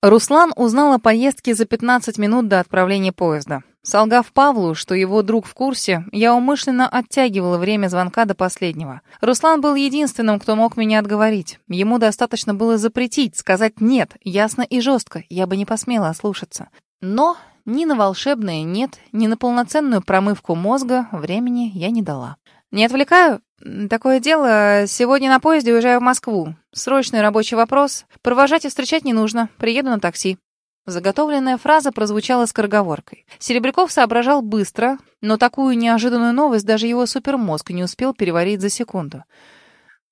Руслан узнал о поездке за 15 минут до отправления поезда. Солгав Павлу, что его друг в курсе, я умышленно оттягивала время звонка до последнего. Руслан был единственным, кто мог меня отговорить. Ему достаточно было запретить, сказать «нет», ясно и жестко, я бы не посмела ослушаться. Но ни на волшебное «нет», ни на полноценную промывку мозга времени я не дала. «Не отвлекаю? Такое дело, сегодня на поезде уезжаю в Москву. Срочный рабочий вопрос. Провожать и встречать не нужно. Приеду на такси». Заготовленная фраза прозвучала скороговоркой. Серебряков соображал быстро, но такую неожиданную новость даже его супермозг не успел переварить за секунду.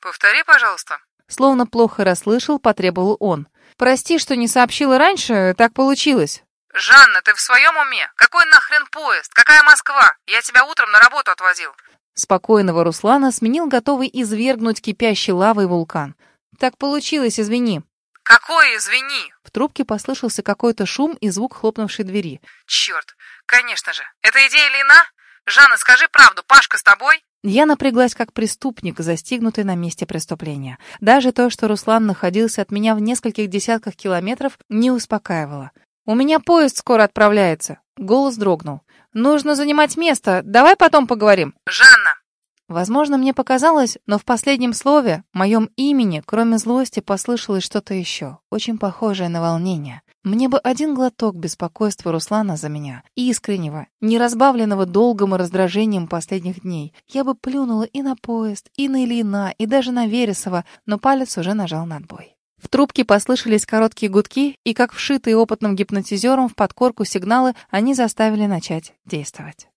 «Повтори, пожалуйста». Словно плохо расслышал, потребовал он. «Прости, что не сообщила раньше, так получилось». «Жанна, ты в своем уме? Какой нахрен поезд? Какая Москва? Я тебя утром на работу отвозил». Спокойного Руслана сменил готовый извергнуть кипящий лавой вулкан. «Так получилось, извини». «Какой извини?» В трубке послышался какой-то шум и звук хлопнувшей двери. «Черт, конечно же. Это идея Лина? Жанна, скажи правду, Пашка с тобой?» Я напряглась как преступник, застигнутый на месте преступления. Даже то, что Руслан находился от меня в нескольких десятках километров, не успокаивало. «У меня поезд скоро отправляется». Голос дрогнул. Нужно занимать место. Давай потом поговорим. Жанна. Возможно, мне показалось, но в последнем слове, моем имени, кроме злости, послышалось что-то еще, очень похожее на волнение. Мне бы один глоток беспокойства Руслана за меня, искреннего, не разбавленного долгом и раздражением последних дней. Я бы плюнула и на поезд, и на Ильина, и даже на Вересова, но палец уже нажал на отбой. В трубке послышались короткие гудки, и как вшитые опытным гипнотизером в подкорку сигналы, они заставили начать действовать.